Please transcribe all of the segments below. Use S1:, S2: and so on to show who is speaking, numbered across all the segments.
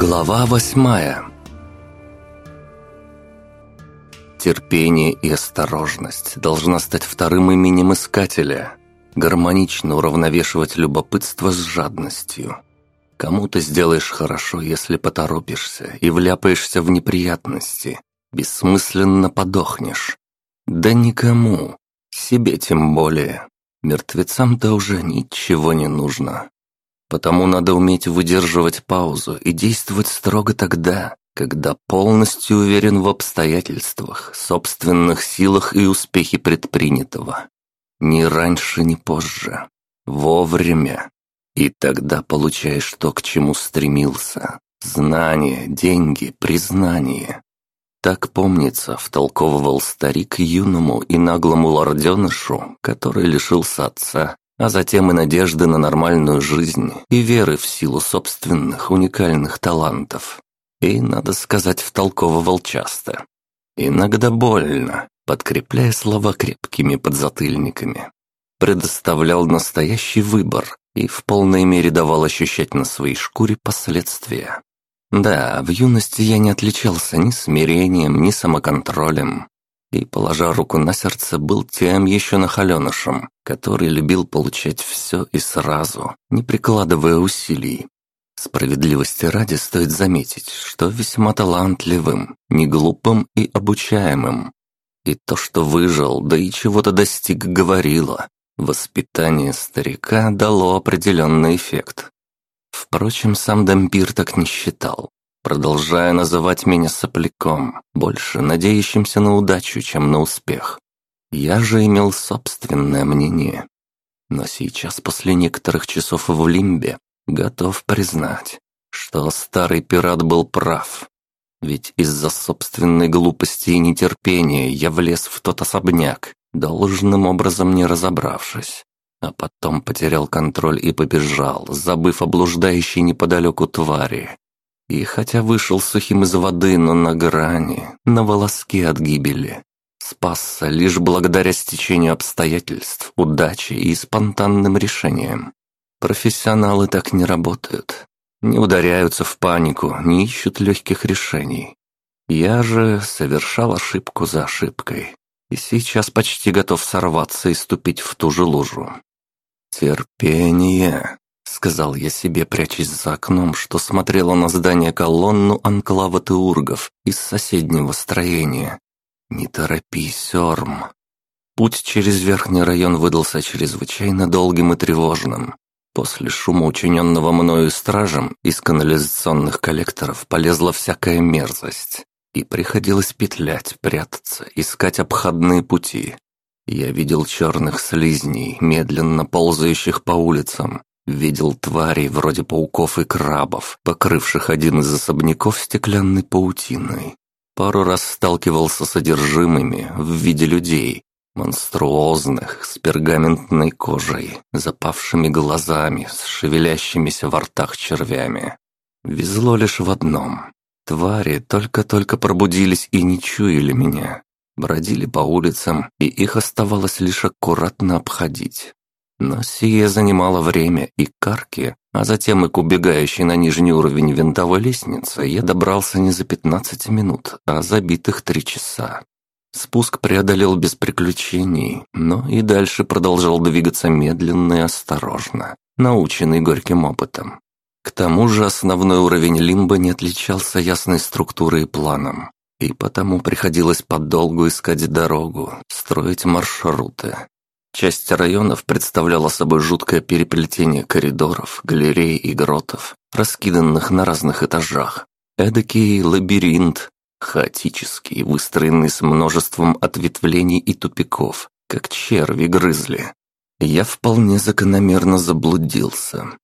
S1: Глава восьмая Терпение и осторожность должна стать вторым именем искателя, гармонично уравновешивать любопытство с жадностью. Кому ты сделаешь хорошо, если поторопишься и вляпаешься в неприятности, бессмысленно подохнешь. Да никому, себе тем более. Мертвецам-то уже ничего не нужно. Потому надо уметь выдерживать паузу и действовать строго тогда, когда полностью уверен в обстоятельствах, собственных силах и успехе предпринятого. Ни раньше, ни позже. Вовремя. И тогда получаешь то, к чему стремился. Знание, деньги, признание. Так, помнится, втолковывал старик юному и наглому лорденышу, который лишился отца, а затем и надежды на нормальную жизнь и веры в силу собственных уникальных талантов. И, надо сказать, втолковывал часто. Иногда больно, подкрепляя слова крепкими подзатыльниками. Предоставлял настоящий выбор и в полной мере давал ощущать на своей шкуре последствия. Да, в юности я не отличался ни смирением, ни самоконтролем. И, положа руку на сердце, был тем еще нахаленышем, который любил получать все и сразу, не прикладывая усилий. Справедливости ради стоит заметить, что весьма талантливым, не глупым и обучаемым. И то, что выжил, да и чего-то достиг, говорило. Воспитание старика дало определенный эффект. Впрочем, сам Дампир так не считал, продолжая называть меня сопляком, больше надеющимся на удачу, чем на успех. Я же имел собственное мнение. Но сейчас, после некоторых часов в Лимбе, готов признать, что старый пират был прав. Ведь из-за собственной глупости и нетерпения я влез в тот особняк, должным образом не разобравшись. А потом потерял контроль и побежал, забыв о блуждающей неподалеку твари. И хотя вышел сухим из воды, но на грани, на волоске от гибели. Спасся лишь благодаря стечению обстоятельств, удаче и спонтанным решениям. Профессионалы так не работают. Не ударяются в панику, не ищут легких решений. Я же совершал ошибку за ошибкой. И сейчас почти готов сорваться и ступить в ту же лужу. «Терпение», — сказал я себе, прячась за окном, что смотрело на здание колонну анклава Теургов из соседнего строения. «Не торопись, Орм». Путь через верхний район выдался чрезвычайно долгим и тревожным. После шума, учиненного мною стражем, из канализационных коллекторов полезла всякая мерзость. И приходилось петлять, прятаться, искать обходные пути. Я видел черных слизней, медленно ползающих по улицам. Видел тварей вроде пауков и крабов, покрывших один из особняков стеклянной паутиной. Пару раз сталкивался с содержимыми в виде людей, монструозных, с пергаментной кожей, запавшими глазами, с шевелящимися во ртах червями. Везло лишь в одном. Твари только-только пробудились и не чуяли меня бродили по улицам, и их оставалось лишь аккуратно обходить. Но сие занимало время и карки, а затем и к убегающей на нижний уровень винтовой лестницы я добрался не за 15 минут, а за битых три часа. Спуск преодолел без приключений, но и дальше продолжал двигаться медленно и осторожно, наученный горьким опытом. К тому же основной уровень лимба не отличался ясной структурой и планом и потому приходилось подолгу искать дорогу, строить маршруты. Часть районов представляла собой жуткое переплетение коридоров, галерей и гротов, раскиданных на разных этажах. Эдакий лабиринт, хаотический, выстроенный с множеством ответвлений и тупиков, как черви грызли. Я вполне закономерно заблудился.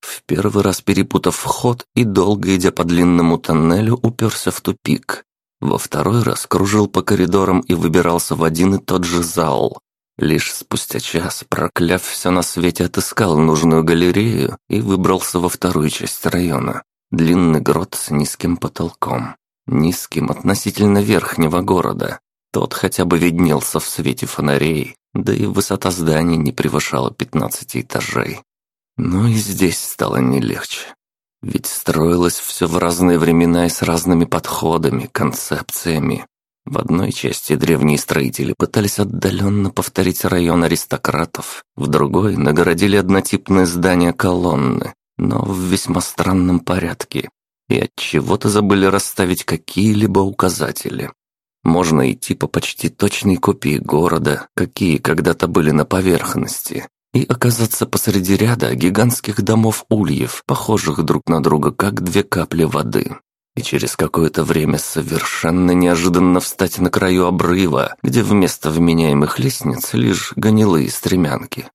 S1: В первый раз перепутав вход и долго идя по длинному тоннелю, уперся в тупик, во второй раз кружил по коридорам и выбирался в один и тот же зал. Лишь спустя час, прокляв все на свете, отыскал нужную галерею и выбрался во вторую часть района. Длинный грот с низким потолком. Низким относительно верхнего города. Тот хотя бы виднелся в свете фонарей, да и высота зданий не превышала 15 этажей. Но и здесь стало не легче. Ведь строилось все в разные времена и с разными подходами, концепциями. В одной части древние строители пытались отдаленно повторить район аристократов, в другой нагородили однотипные здания колонны, но в весьма странном порядке, и от чего-то забыли расставить какие-либо указатели. Можно идти по почти точной копии города, какие когда-то были на поверхности, и оказаться посреди ряда гигантских домов-ульев, похожих друг на друга, как две капли воды. И через какое-то время совершенно неожиданно встать на краю обрыва, где вместо вменяемых лестниц лишь гнилые стремянки.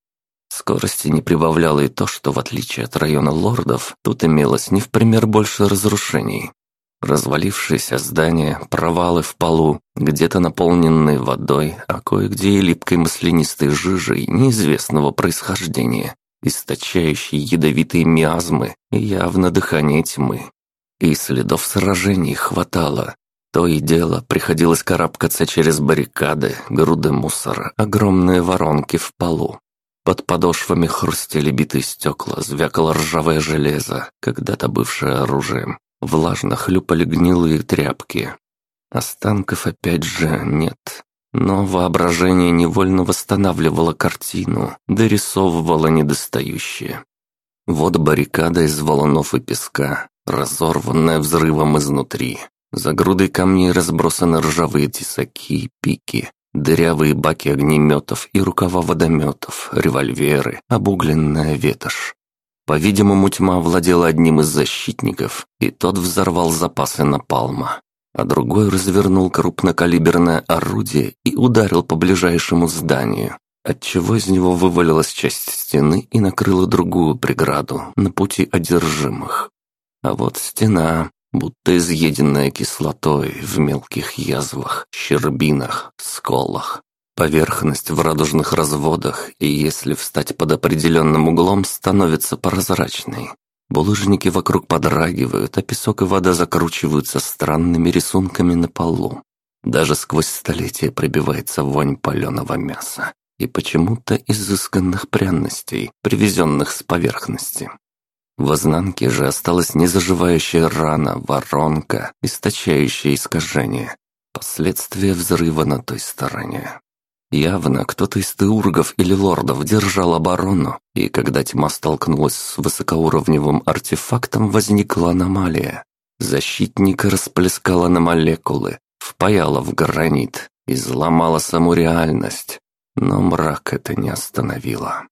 S1: Скорости не прибавляло и то, что в отличие от района лордов, тут имелось не в пример больше разрушений. Развалившиеся здания, провалы в полу, где-то наполненные водой, а кое-где и липкой маслянистой жижей неизвестного происхождения, источающей ядовитые миазмы и явно дыхание тьмы. И следов сражений хватало. То и дело приходилось карабкаться через баррикады, груды мусора, огромные воронки в полу. Под подошвами хрустели битые стекла, звякало ржавое железо, когда-то бывшее оружием. Влажно хлюпали гнилые тряпки. Останков опять же нет. Но воображение невольно восстанавливало картину, дорисовывало недостающее. Вот баррикада из валунов и песка, разорванная взрывом изнутри. За грудой камней разбросаны ржавые тесаки и пики, дырявые баки огнеметов и рукава водометов, револьверы, обугленная ветошь. По-видимому, тьма владела одним из защитников, и тот взорвал запасы напалма. А другой развернул крупнокалиберное орудие и ударил по ближайшему зданию, отчего из него вывалилась часть стены и накрыла другую преграду на пути одержимых. А вот стена, будто изъеденная кислотой в мелких язвах, щербинах, сколах. Поверхность в радужных разводах, и если встать под определенным углом, становится прозрачной. Булыжники вокруг подрагивают, а песок и вода закручиваются странными рисунками на полу. Даже сквозь столетия пробивается вонь паленого мяса и почему-то изысканных пряностей, привезенных с поверхности. В ознанке же осталась незаживающая рана, воронка, источающая искажение. Последствия взрыва на той стороне. Явно кто-то из теургов или лордов держал оборону, и когда тьма столкнулась с высокоуровневым артефактом, возникла аномалия. Защитника расплескала на молекулы, впаяла в гранит, изломала саму реальность. Но мрак это не остановило.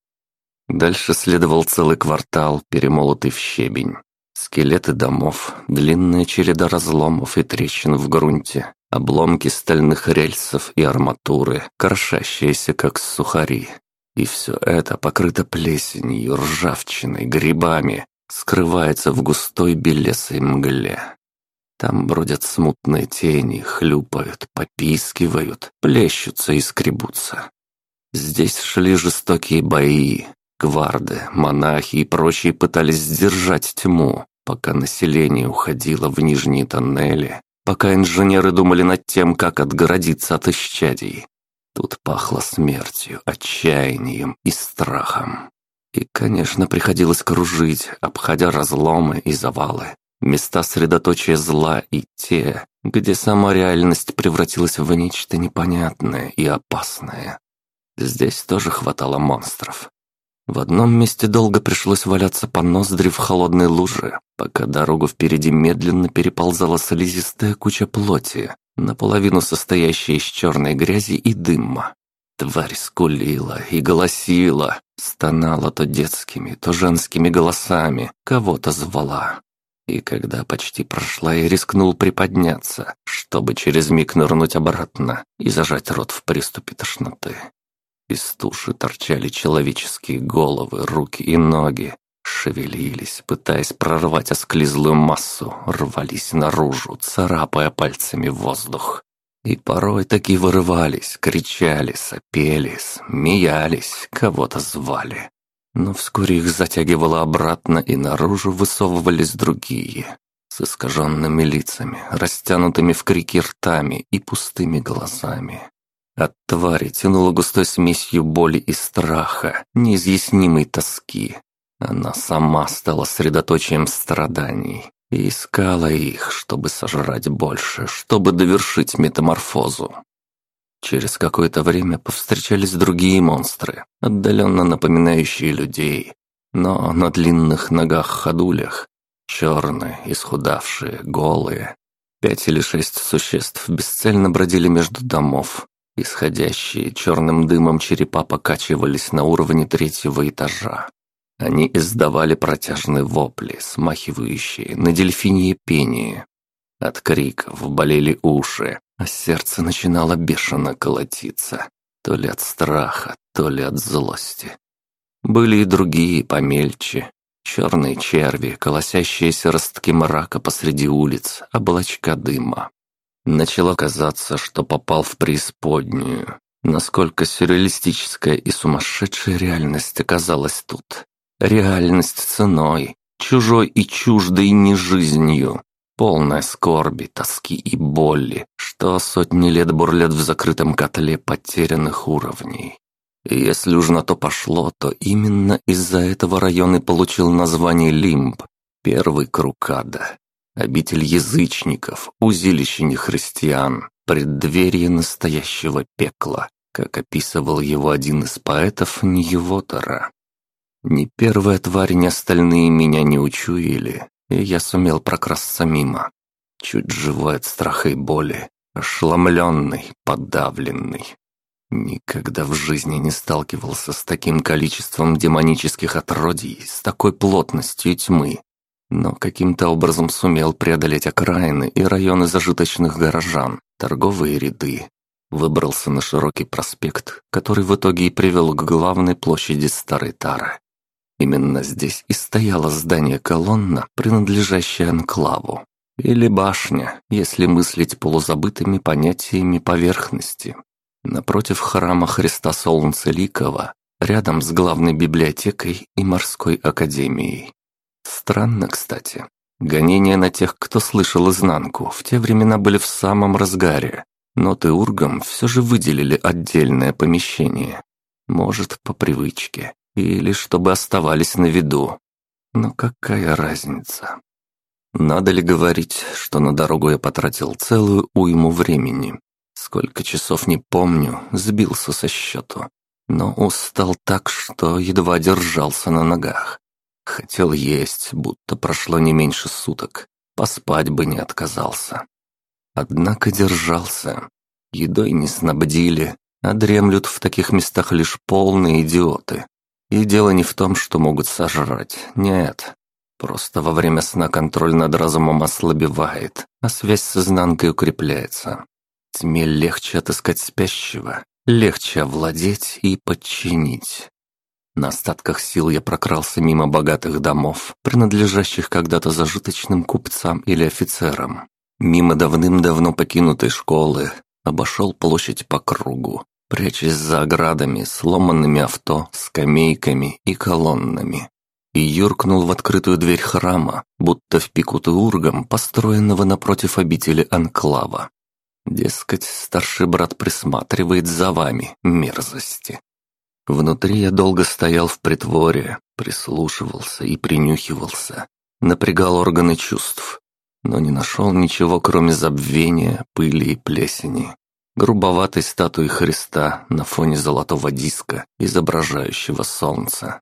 S1: Дальше следовал целый квартал, перемолотый в щебень. Скелеты домов, длинная череда разломов и трещин в грунте, обломки стальных рельсов и арматуры, крошащиеся как сухари. И все это покрыто плесенью, ржавчиной, грибами, скрывается в густой белесой мгле. Там бродят смутные тени, хлюпают, попискивают, плещутся и скребутся. Здесь шли жестокие бои. Гварды, монахи и прочие пытались сдержать тьму, пока население уходило в нижние тоннели, пока инженеры думали над тем, как отгородиться от исчадий. Тут пахло смертью, отчаянием и страхом. И, конечно, приходилось кружить, обходя разломы и завалы, места средоточия зла и те, где сама реальность превратилась в нечто непонятное и опасное. Здесь тоже хватало монстров. В одном месте долго пришлось валяться по ноздри в холодной луже, пока дорогу впереди медленно переползала слизистая куча плоти, наполовину состоящая из черной грязи и дыма. Тварь скулила и голосила, стонала то детскими, то женскими голосами, кого-то звала. И когда почти прошла, я рискнул приподняться, чтобы через миг нырнуть обратно и зажать рот в приступе тошноты. Из туши торчали человеческие головы, руки и ноги. Шевелились, пытаясь прорвать осклизлую массу, рвались наружу, царапая пальцами воздух. И порой таки вырывались, кричали, сопели, смеялись, кого-то звали. Но вскоре их затягивало обратно, и наружу высовывались другие, с искаженными лицами, растянутыми в крики ртами и пустыми глазами. От твари тянуло густой смесью боли и страха, неизъяснимой тоски. Она сама стала средоточием страданий и искала их, чтобы сожрать больше, чтобы довершить метаморфозу. Через какое-то время повстречались другие монстры, отдаленно напоминающие людей, но на длинных ногах-ходулях, черные, исхудавшие, голые. Пять или шесть существ бесцельно бродили между домов. Исходящие черным дымом черепа покачивались на уровне третьего этажа. Они издавали протяжные вопли, смахивающие на дельфинье пение. От криков болели уши, а сердце начинало бешено колотиться, то ли от страха, то ли от злости. Были и другие, помельче. Черные черви, колосящиеся ростки мрака посреди улиц, облачка дыма. Начало казаться, что попал в преисподнюю. Насколько сюрреалистическая и сумасшедшая реальность оказалась тут. Реальность ценой, чужой и чуждой не жизнью, полная скорби, тоски и боли, что сотни лет бурлят в закрытом котле потерянных уровней. И если уж на то пошло, то именно из-за этого район и получил название Лимб, первый круг ада, обитель язычников, узилище нехристиан, преддверие настоящего пекла, как описывал его один из поэтов Ньевотера. Ни первая тварь, ни остальные меня не учуяли, и я сумел прокрасться мимо. Чуть живой от страха и боли, ошеломленный, подавленный. Никогда в жизни не сталкивался с таким количеством демонических отродий, с такой плотностью тьмы. Но каким-то образом сумел преодолеть окраины и районы зажиточных горожан, торговые ряды. Выбрался на широкий проспект, который в итоге и привел к главной площади Старой Тары. Именно здесь и стояло здание-колонна, принадлежащее анклаву. Или башня, если мыслить полузабытыми понятиями поверхности. Напротив храма Христа Солнца Ликова, рядом с главной библиотекой и морской академией. Странно, кстати. Гонения на тех, кто слышал изнанку, в те времена были в самом разгаре, но Теургам все же выделили отдельное помещение. Может, по привычке или чтобы оставались на виду. Но какая разница? Надо ли говорить, что на дорогу я потратил целую уйму времени? Сколько часов не помню, сбился со счету. Но устал так, что едва держался на ногах. Хотел есть, будто прошло не меньше суток. Поспать бы не отказался. Однако держался. Едой не снабдили, а дремлют в таких местах лишь полные идиоты. И дело не в том, что могут сожрать. Нет. Просто во время сна контроль над разумом ослабевает, а связь с изнанкой укрепляется. Тьме легче отыскать спящего, легче овладеть и подчинить. На остатках сил я прокрался мимо богатых домов, принадлежащих когда-то зажиточным купцам или офицерам. Мимо давным-давно покинутой школы, обошел площадь по кругу, прячась за оградами, сломанными авто, скамейками и колоннами. И юркнул в открытую дверь храма, будто в пику Теургом, построенного напротив обители Анклава. Дескать, старший брат присматривает за вами, мерзости. Внутри я долго стоял в притворе, прислушивался и принюхивался, напрягал органы чувств, но не нашел ничего, кроме забвения, пыли и плесени грубоватой статуи Христа на фоне золотого диска, изображающего солнце.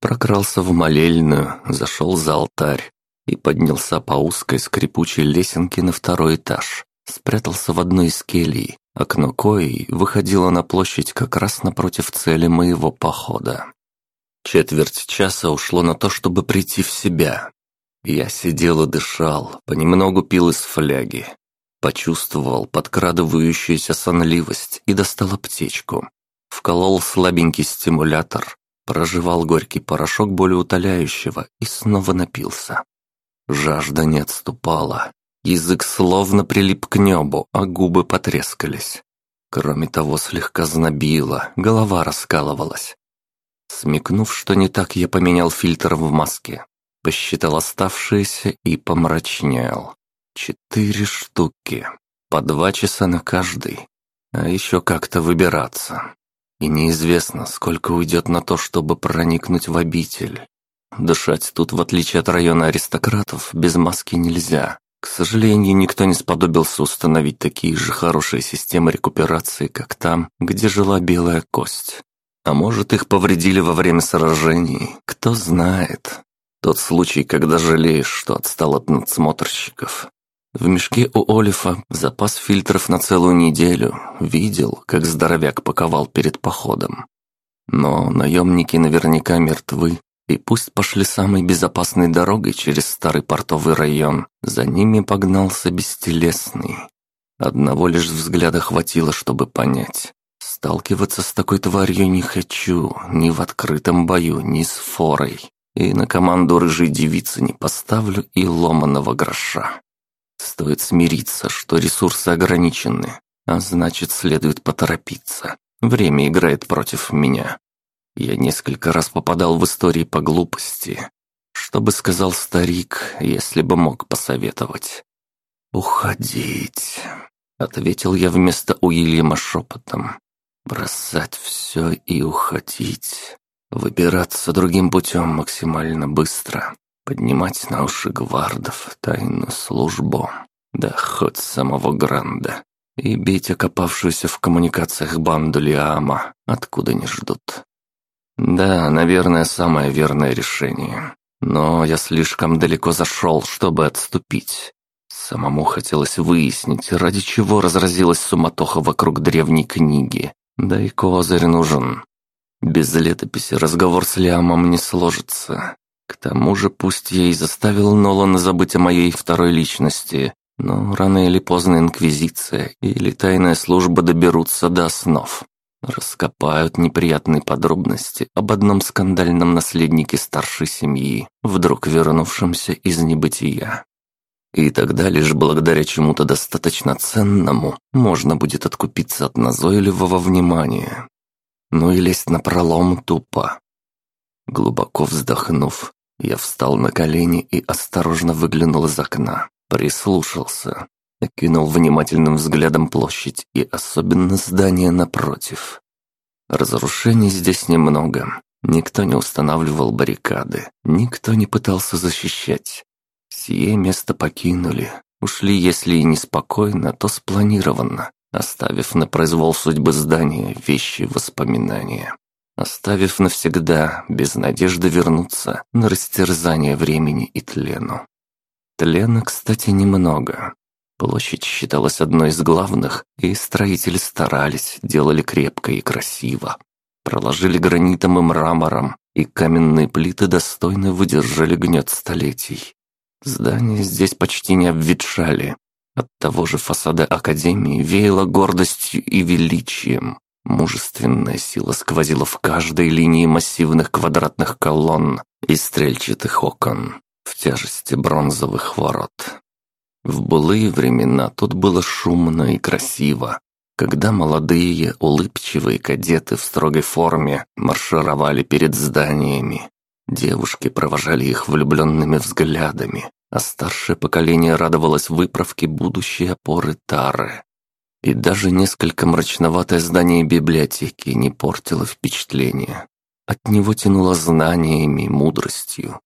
S1: Прокрался в молельную, зашел за алтарь и поднялся по узкой скрипучей лесенке на второй этаж. Спрятался в одной из келий, окно коей выходило на площадь как раз напротив цели моего похода. Четверть часа ушло на то, чтобы прийти в себя. Я сидел и дышал, понемногу пил из фляги, Почувствовал подкрадывающуюся сонливость и достал аптечку. Вколол слабенький стимулятор, проживал горький порошок болеутоляющего и снова напился. Жажда не отступала. Язык словно прилип к небу, а губы потрескались. Кроме того, слегка знобило, голова раскалывалась. Смекнув, что не так, я поменял фильтр в маске, посчитал оставшиеся и помрачнел. Четыре штуки. По два часа на каждый. А еще как-то выбираться. И неизвестно, сколько уйдет на то, чтобы проникнуть в обитель. Дышать тут, в отличие от района аристократов, без маски нельзя. К сожалению, никто не сподобился установить такие же хорошие системы рекуперации, как там, где жила белая кость. А может, их повредили во время сражений, кто знает. Тот случай, когда жалеешь, что отстал от надсмотрщиков. В мешке у Олифа запас фильтров на целую неделю. Видел, как здоровяк паковал перед походом. Но наемники наверняка мертвы, и пусть пошли самой безопасной дорогой через старый портовый район, за ними погнался бестелесный. Одного лишь взгляда хватило, чтобы понять. Сталкиваться с такой тварью не хочу, ни в открытом бою, ни с форой. И на команду рыжей девицы не поставлю и ломаного гроша. Стоит смириться, что ресурсы ограничены, а значит, следует поторопиться. Время играет против меня. Я несколько раз попадал в истории по глупости. Что бы сказал старик, если бы мог посоветовать? «Уходить», — ответил я вместо Уильяма шепотом. «Бросать все и уходить. Выбираться другим путем максимально быстро. Поднимать на уши гвардов тайную службу. Да хоть самого Гранда. И бить окопавшуюся в коммуникациях банду Лиама, откуда не ждут. Да, наверное, самое верное решение. Но я слишком далеко зашел, чтобы отступить. Самому хотелось выяснить, ради чего разразилась суматоха вокруг древней книги. Да и козырь нужен. Без летописи разговор с Лиамом не сложится. К тому же, пусть я и заставил Нолана забыть о моей второй личности, но рано или поздно Инквизиция или тайная служба доберутся до основ. Раскопают неприятные подробности об одном скандальном наследнике старшей семьи, вдруг вернувшемся из небытия. И тогда лишь благодаря чему-то достаточно ценному можно будет откупиться от назойливого внимания. Ну и лезть на пролом тупо. Глубоко вздохнув, я встал на колени и осторожно выглянул из окна, прислушался окинул внимательным взглядом площадь и особенно здание напротив. Разрушений здесь немного. Никто не устанавливал баррикады, никто не пытался защищать. Сие место покинули, ушли, если и неспокойно, то спланированно, оставив на произвол судьбы здания вещи воспоминания. Оставив навсегда, без надежды вернуться на растерзание времени и тлену. Тлена, кстати, немного. Площадь считалась одной из главных, и строители старались, делали крепко и красиво. Проложили гранитом и мрамором, и каменные плиты достойно выдержали гнет столетий. Здания здесь почти не обветшали. От того же фасада Академии веяло гордостью и величием. Мужественная сила сквозила в каждой линии массивных квадратных колонн и стрельчатых окон в тяжести бронзовых ворот. В былые времена тут было шумно и красиво, когда молодые, улыбчивые кадеты в строгой форме маршировали перед зданиями. Девушки провожали их влюбленными взглядами, а старшее поколение радовалось выправке будущей опоры Тары. И даже несколько мрачноватое здание библиотеки не портило впечатление. От него тянуло знаниями, мудростью,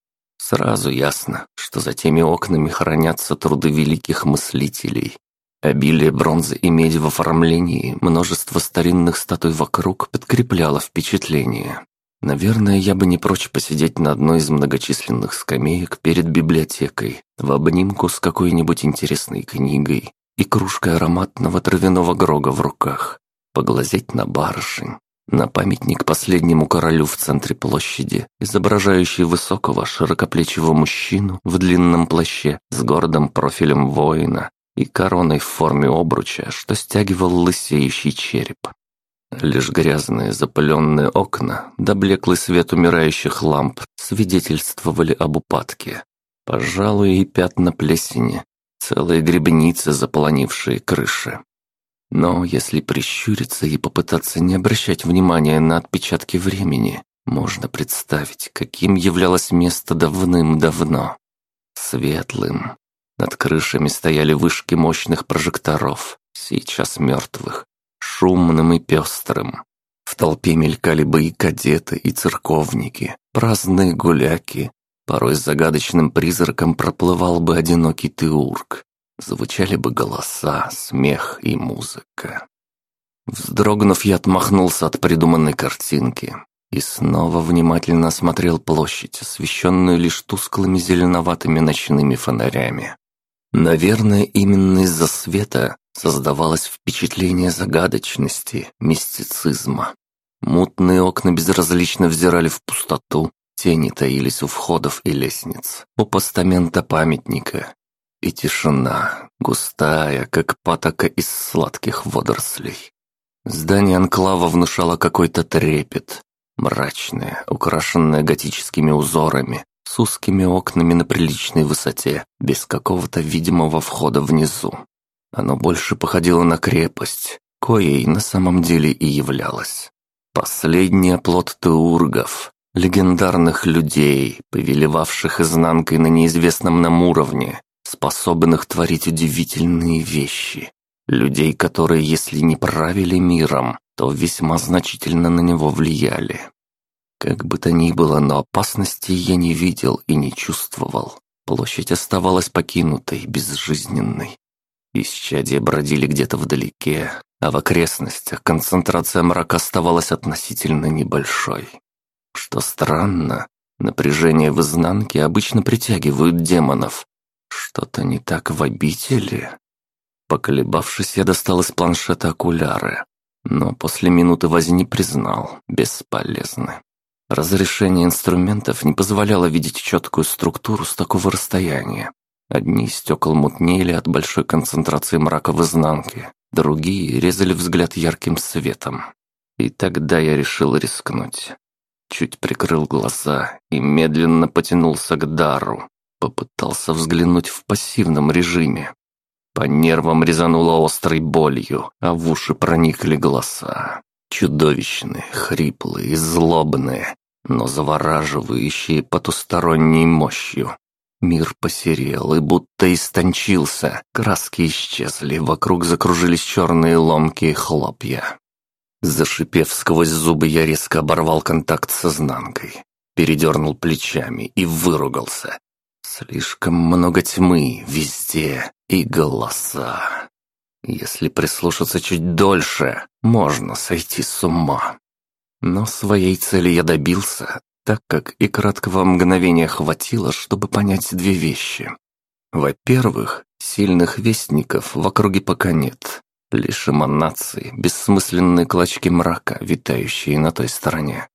S1: Сразу ясно, что за теми окнами хранятся труды великих мыслителей. Обилие бронзы и меди в оформлении, множество старинных статуй вокруг подкрепляло впечатление. Наверное, я бы не прочь посидеть на одной из многочисленных скамеек перед библиотекой, в обнимку с какой-нибудь интересной книгой и кружкой ароматного травяного грога в руках, поглазеть на барышень, на памятник последнему королю в центре площади, изображающий высокого широкоплечего мужчину в длинном плаще с гордым профилем воина и короной в форме обруча, что стягивал лысеющий череп. Лишь грязные запыленные окна да блеклый свет умирающих ламп свидетельствовали об упадке. Пожалуй, и пятна плесени, целые грибницы, заполонившие крыши. Но если прищуриться и попытаться не обращать внимания на отпечатки времени, можно представить, каким являлось место давным-давно. Светлым. Над крышами стояли вышки мощных прожекторов, сейчас мертвых, шумным и пестрым. В толпе мелькали бы и кадеты, и церковники, праздные гуляки, Порой загадочным призраком проплывал бы одинокий Теург. Звучали бы голоса, смех и музыка. Вздрогнув, я отмахнулся от придуманной картинки и снова внимательно осмотрел площадь, освещенную лишь тусклыми зеленоватыми ночными фонарями. Наверное, именно из-за света создавалось впечатление загадочности, мистицизма. Мутные окна безразлично взирали в пустоту, тени таились у входов и лестниц, у постамента памятника. И тишина, густая, как патока из сладких водорослей. Здание анклава внушало какой-то трепет, мрачное, украшенное готическими узорами, с узкими окнами на приличной высоте, без какого-то видимого входа внизу. Оно больше походило на крепость, коей на самом деле и являлось. Последний оплот теургов, легендарных людей, повелевавших изнанкой на неизвестном нам уровне, способных творить удивительные вещи. Людей, которые, если не правили миром, то весьма значительно на него влияли. Как бы то ни было, но опасности я не видел и не чувствовал. Площадь оставалась покинутой, безжизненной. Исчадия бродили где-то вдалеке, а в окрестностях концентрация мрака оставалась относительно небольшой. Что странно, напряжение в изнанке обычно притягивают демонов. Что-то не так в обители. Поколебавшись, я достал из планшета окуляры, но после минуты возни признал – бесполезны. Разрешение инструментов не позволяло видеть четкую структуру с такого расстояния. Одни стекол мутнели от большой концентрации мрака в изнанке, другие резали взгляд ярким светом. И тогда я решил рискнуть. Чуть прикрыл глаза и медленно потянулся к дару. Попытался взглянуть в пассивном режиме. По нервам резануло острой болью, а в уши проникли голоса. Чудовищные, хриплые, злобные, но завораживающие потусторонней мощью. Мир посерел и будто истончился, краски исчезли, вокруг закружились черные ломкие хлопья. Зашипев сквозь зубы, я резко оборвал контакт с изнанкой, передернул плечами и выругался. Слишком много тьмы везде и голоса. Если прислушаться чуть дольше, можно сойти с ума. Но своей цели я добился, так как и краткого мгновения хватило, чтобы понять две вещи. Во-первых, сильных вестников в округе пока нет. Лишь эманации, бессмысленные клочки мрака, витающие на той стороне.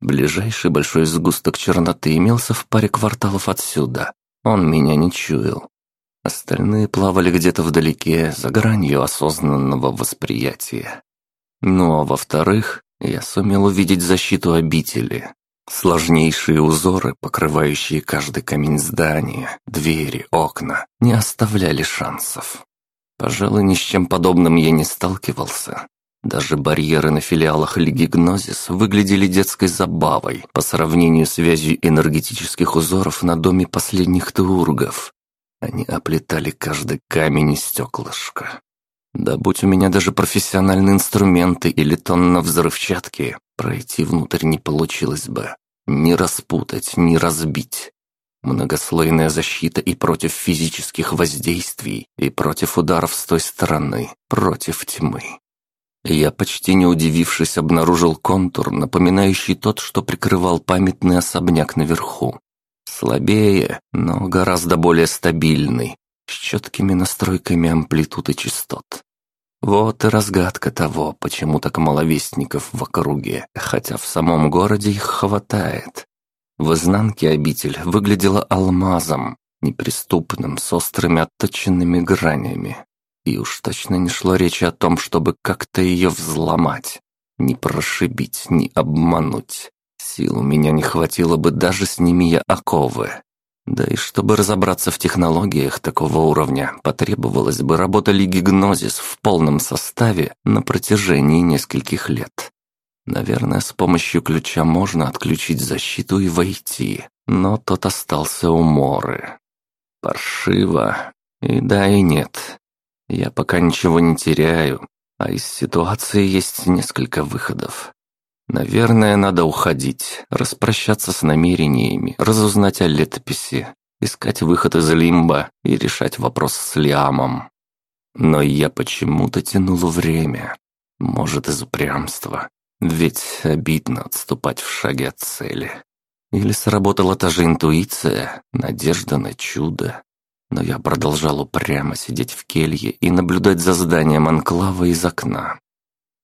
S1: Ближайший большой сгусток черноты имелся в паре кварталов отсюда. Он меня не чуял. Остальные плавали где-то вдалеке, за гранью осознанного восприятия. Ну а во-вторых, я сумел увидеть защиту обители. Сложнейшие узоры, покрывающие каждый камень здания, двери, окна, не оставляли шансов. Пожалуй, ни с чем подобным я не сталкивался. Даже барьеры на филиалах Лиги Гнозис выглядели детской забавой по сравнению с связью энергетических узоров на доме последних теургов. Они оплетали каждый камень и стеклышко. Да будь у меня даже профессиональные инструменты или тонна взрывчатки, пройти внутрь не получилось бы. Ни распутать, ни разбить. Многослойная защита и против физических воздействий, и против ударов с той стороны, против тьмы. Я, почти не удивившись, обнаружил контур, напоминающий тот, что прикрывал памятный особняк наверху. Слабее, но гораздо более стабильный, с четкими настройками амплитуд и частот. Вот и разгадка того, почему так мало вестников в округе, хотя в самом городе их хватает. В изнанке обитель выглядела алмазом, неприступным, с острыми отточенными гранями. И уж точно не шло речи о том, чтобы как-то ее взломать, не прошибить, не обмануть. Сил у меня не хватило бы даже с ними я оковы. Да и чтобы разобраться в технологиях такого уровня, потребовалась бы работа Лиги Гнозис в полном составе на протяжении нескольких лет. Наверное, с помощью ключа можно отключить защиту и войти, но тот остался у Моры. Паршиво. И да, и нет. Я пока ничего не теряю, а из ситуации есть несколько выходов. Наверное, надо уходить, распрощаться с намерениями, разузнать о летописи, искать выход из лимба и решать вопрос с Лиамом. Но я почему-то тянул время. Может, из упрямства. Ведь обидно отступать в шаге от цели. Или сработала та же интуиция, надежда на чудо. Но я продолжал упрямо сидеть в келье и наблюдать за зданием анклава из окна.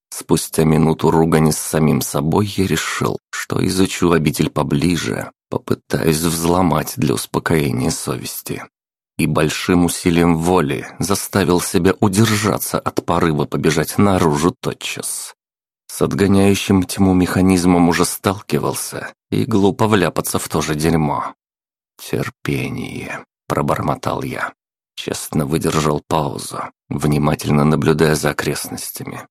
S1: Спустя минуту ругани с самим собой я решил, что изучу обитель поближе, попытаюсь взломать для успокоения совести. И большим усилием воли заставил себя удержаться от порыва побежать наружу тотчас. С отгоняющим тьму механизмом уже сталкивался, и глупо вляпаться в то же дерьмо. «Терпение», — пробормотал я. Честно выдержал паузу, внимательно наблюдая за окрестностями.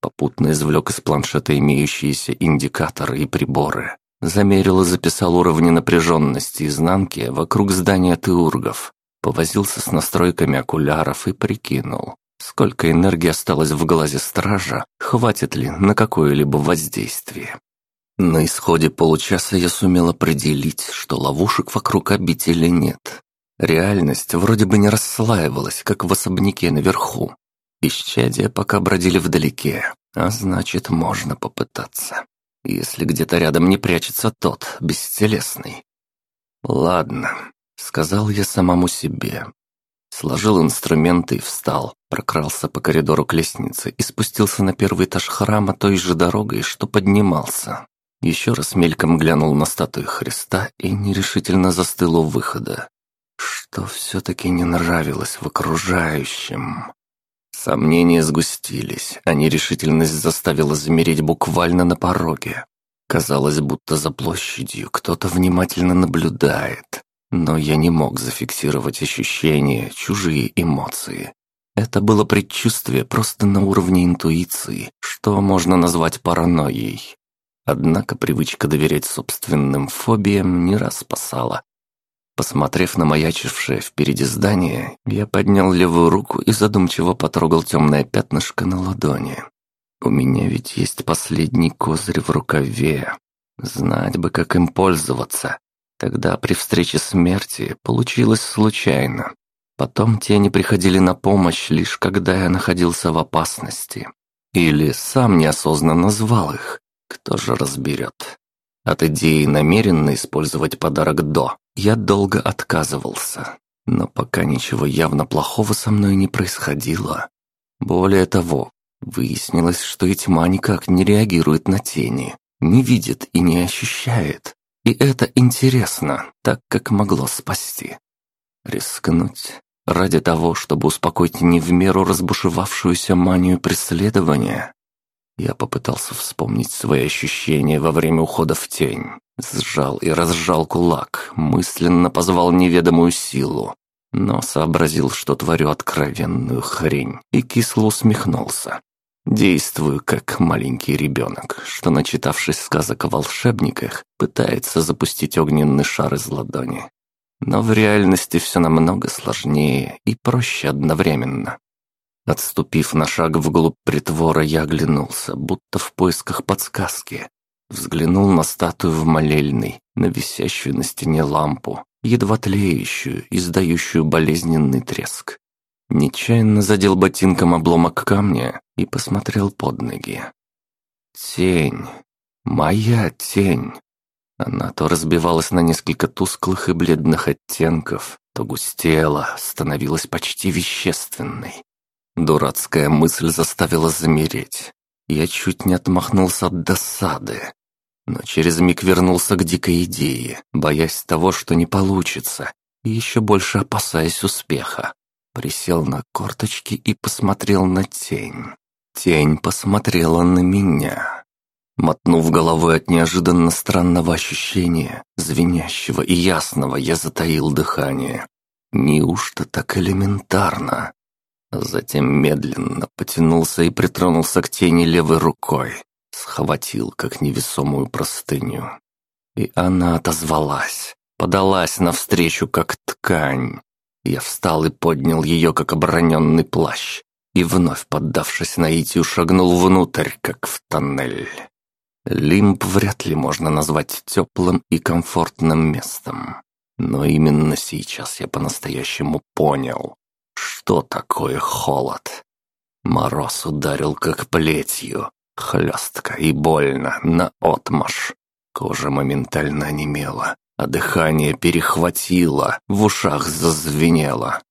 S1: Попутно извлек из планшета имеющиеся индикаторы и приборы. Замерил и записал уровни напряженности изнанки вокруг здания Теургов. Повозился с настройками окуляров и прикинул, сколько энергии осталось в глазе стража, хватит ли на какое-либо воздействие. На исходе получаса я сумел определить, что ловушек вокруг обители нет. Реальность вроде бы не расслаивалась, как в особняке наверху, Исчадия пока бродили вдалеке, а значит, можно попытаться. Если где-то рядом не прячется тот, бестелесный. «Ладно», — сказал я самому себе. Сложил инструменты и встал, прокрался по коридору к лестнице и спустился на первый этаж храма той же дорогой, что поднимался. Еще раз мельком глянул на статую Христа и нерешительно застыл у выхода. Что все-таки не нравилось в окружающем. Сомнения сгустились, а нерешительность заставила замереть буквально на пороге. Казалось, будто за площадью кто-то внимательно наблюдает, но я не мог зафиксировать ощущения, чужие эмоции. Это было предчувствие просто на уровне интуиции, что можно назвать паранойей. Однако привычка доверять собственным фобиям не раз спасала, Посмотрев на маячившее впереди здание, я поднял левую руку и задумчиво потрогал темное пятнышко на ладони. У меня ведь есть последний козырь в рукаве. Знать бы, как им пользоваться. Тогда при встрече смерти получилось случайно. Потом тени приходили на помощь лишь когда я находился в опасности. Или сам неосознанно звал их. Кто же разберет? От идеи намеренно использовать подарок «до» я долго отказывался, но пока ничего явно плохого со мной не происходило. Более того, выяснилось, что и тьма никак не реагирует на тени, не видит и не ощущает. И это интересно, так как могло спасти. Рискнуть ради того, чтобы успокоить не в меру разбушевавшуюся манию преследования. Я попытался вспомнить свои ощущения во время ухода в тень. Сжал и разжал кулак, мысленно позвал неведомую силу, но сообразил, что творю откровенную хрень, и кисло усмехнулся. Действую как маленький ребенок, что, начитавшись сказок о волшебниках, пытается запустить огненный шар из ладони. Но в реальности все намного сложнее и проще одновременно. Отступив на шаг вглубь притвора, я оглянулся, будто в поисках подсказки. Взглянул на статую в молельной, на висящую на стене лампу, едва тлеющую, издающую болезненный треск. Нечаянно задел ботинком обломок камня и посмотрел под ноги. Тень. Моя тень. Она то разбивалась на несколько тусклых и бледных оттенков, то густела, становилась почти вещественной. Дурацкая мысль заставила замереть. Я чуть не отмахнулся от досады, но через миг вернулся к дикой идее, боясь того, что не получится, и еще больше опасаясь успеха. Присел на корточки и посмотрел на тень. Тень посмотрела на меня. Мотнув головой от неожиданно странного ощущения, звенящего и ясного, я затаил дыхание. Неужто так элементарно? Затем медленно потянулся и притронулся к тени левой рукой. Схватил, как невесомую простыню. И она отозвалась, подалась навстречу, как ткань. Я встал и поднял ее, как обороненный плащ, и вновь, поддавшись наитию, шагнул внутрь, как в тоннель. Лимб вряд ли можно назвать теплым и комфортным местом. Но именно сейчас я по-настоящему понял, что такое холод. Мороз ударил как плетью, хлестко и больно, наотмашь. Кожа моментально онемела, а дыхание перехватило, в ушах зазвенело.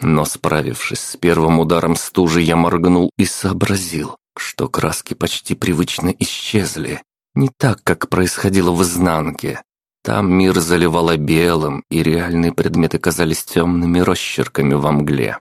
S1: Но справившись с первым ударом стужи, я моргнул и сообразил, что краски почти привычно исчезли. Не так, как происходило в изнанке. Там мир заливало белым, и реальные предметы казались темными росчерками во мгле.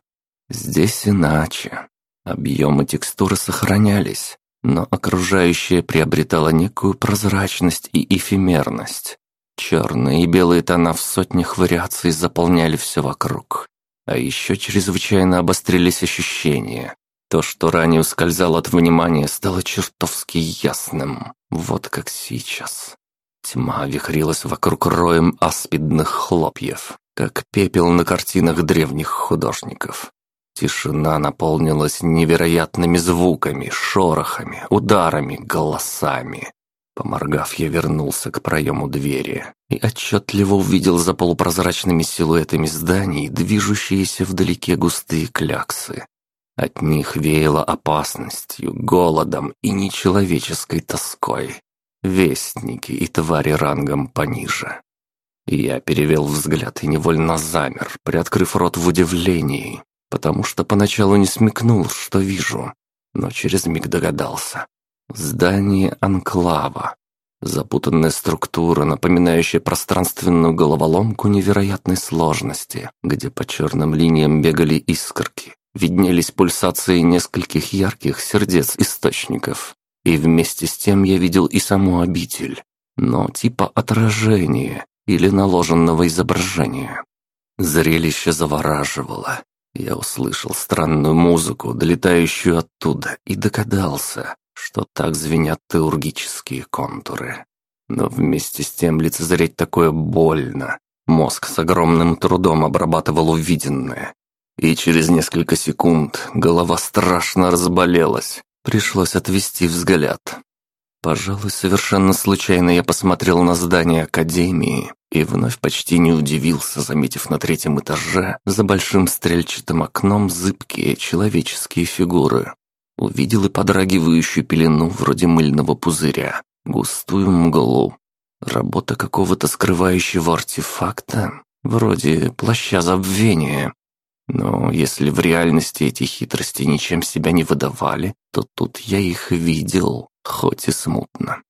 S1: Здесь иначе. Объемы текстуры сохранялись, но окружающее приобретало некую прозрачность и эфемерность. Черные и белые тона в сотнях вариаций заполняли все вокруг. А еще чрезвычайно обострились ощущения. То, что ранее ускользало от внимания, стало чертовски ясным. Вот как сейчас. Тьма вихрилась вокруг роем аспидных хлопьев, как пепел на картинах древних художников. Тишина наполнилась невероятными звуками, шорохами, ударами, голосами. Поморгав, я вернулся к проему двери и отчетливо увидел за полупрозрачными силуэтами зданий движущиеся вдалеке густые кляксы. От них веяло опасностью, голодом и нечеловеческой тоской. Вестники и твари рангом пониже. Я перевел взгляд и невольно замер, приоткрыв рот в удивлении, потому что поначалу не смекнул, что вижу, но через миг догадался. Здание анклава. Запутанная структура, напоминающая пространственную головоломку невероятной сложности, где по черным линиям бегали искорки, виднелись пульсации нескольких ярких сердец-источников. И вместе с тем я видел и саму обитель, но типа отражения или наложенного изображения. Зрелище завораживало, я услышал странную музыку, долетающую оттуда, и догадался, что так звенят теургические контуры. Но вместе с тем лицезреть такое больно. Мозг с огромным трудом обрабатывал увиденное. И через несколько секунд голова страшно разболелась. Пришлось отвести взгляд. Пожалуй, совершенно случайно я посмотрел на здание Академии и вновь почти не удивился, заметив на третьем этаже за большим стрельчатым окном зыбкие человеческие фигуры. Увидел и подрагивающую пелену вроде мыльного пузыря, густую мглу. Работа какого-то скрывающего артефакта, вроде плаща забвения. Но если в реальности эти хитрости ничем себя не выдавали, то тут я их видел хоть и смутно.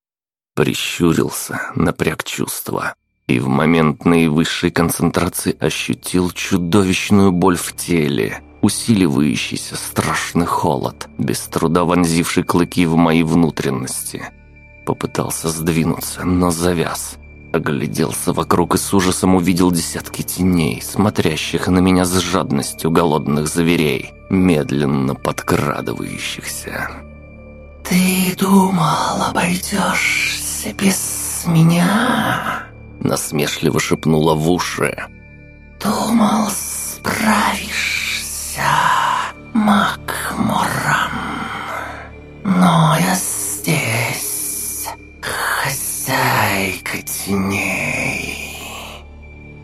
S1: Прищурился, напряг чувства, и в момент наивысшей концентрации ощутил чудовищную боль в теле, усиливающийся страшный холод, без труда вонзивший клыки в мои внутренности. Попытался сдвинуться, но завяз. Огляделся вокруг и с ужасом увидел десятки теней, смотрящих на меня с жадностью голодных зверей, медленно подкрадывающихся.
S2: «Ты думал, обойдешься без меня?»
S1: Насмешливо шепнула в уши.
S2: «Думал, справишься, Макморан. Но я здесь, хозяйка теней».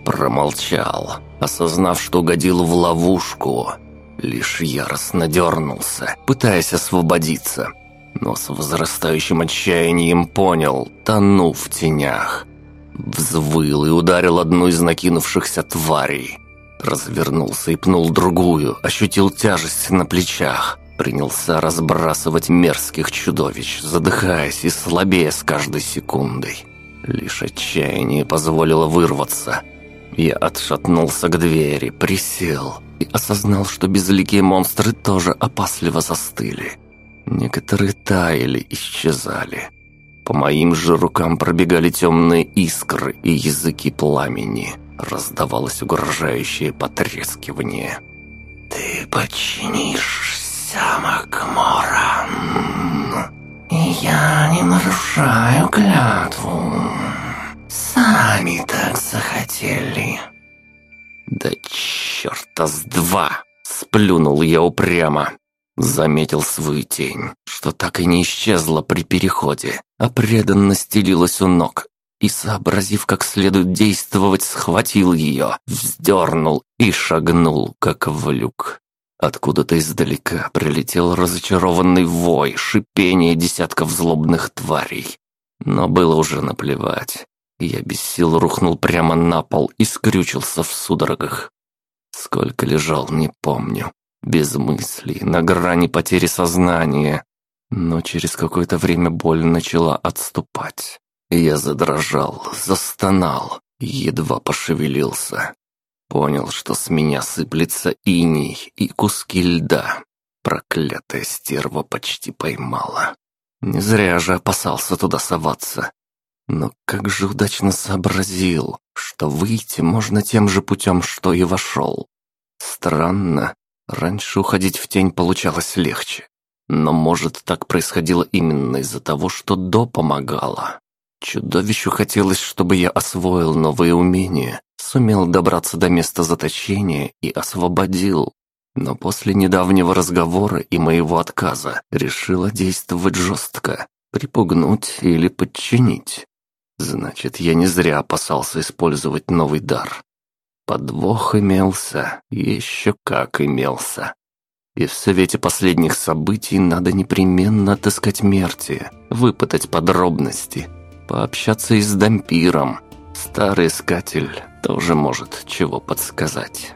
S1: Промолчал, осознав, что угодил в ловушку. Лишь яростно дернулся, пытаясь освободиться – но с возрастающим отчаянием понял, тону в тенях. Взвыл и ударил одну из накинувшихся тварей. Развернулся и пнул другую, ощутил тяжесть на плечах. Принялся разбрасывать мерзких чудовищ, задыхаясь и слабее с каждой секундой. Лишь отчаяние позволило вырваться. Я отшатнулся к двери, присел и осознал, что безликие монстры тоже опасливо застыли. Некоторые таяли, исчезали. По моим же рукам пробегали темные искры и языки пламени. Раздавалось угрожающее потрескивание.
S2: «Ты подчинишься, Макморан, и я не нарушаю клятву. Сами так захотели».
S1: «Да черта с два!» — сплюнул я упрямо. Заметил свою тень, что так и не исчезла при переходе, а преданно стелилась у ног. И, сообразив, как следует действовать, схватил ее, вздернул и шагнул, как в люк. Откуда-то издалека прилетел разочарованный вой, шипение десятков злобных тварей. Но было уже наплевать. Я без сил рухнул прямо на пол и скрючился в судорогах. Сколько лежал, не помню. Без мыслей, на грани потери сознания. Но через какое-то время боль начала отступать. Я задрожал, застонал, едва пошевелился. Понял, что с меня сыплется иней и куски льда. Проклятая стерва почти поймала. Не зря же опасался туда соваться. Но как же удачно сообразил, что выйти можно тем же путем, что и вошел. Странно, раньше уходить в тень получалось легче. Но может так происходило именно из-за того, что До помогала. Чудовищу хотелось, чтобы я освоил новые умения, сумел добраться до места заточения и освободил. Но после недавнего разговора и моего отказа решила действовать жестко, припугнуть или подчинить. Значит, я не зря опасался использовать новый дар. Подвох имелся, еще как имелся. И в свете последних событий надо непременно отыскать Мерти, выпытать подробности – пообщаться и с дампиром. Старый искатель тоже может чего подсказать.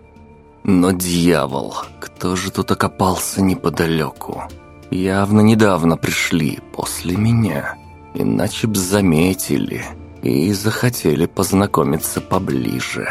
S1: Но дьявол, кто же тут окопался неподалеку? Явно недавно пришли, после меня. Иначе б заметили и захотели познакомиться поближе.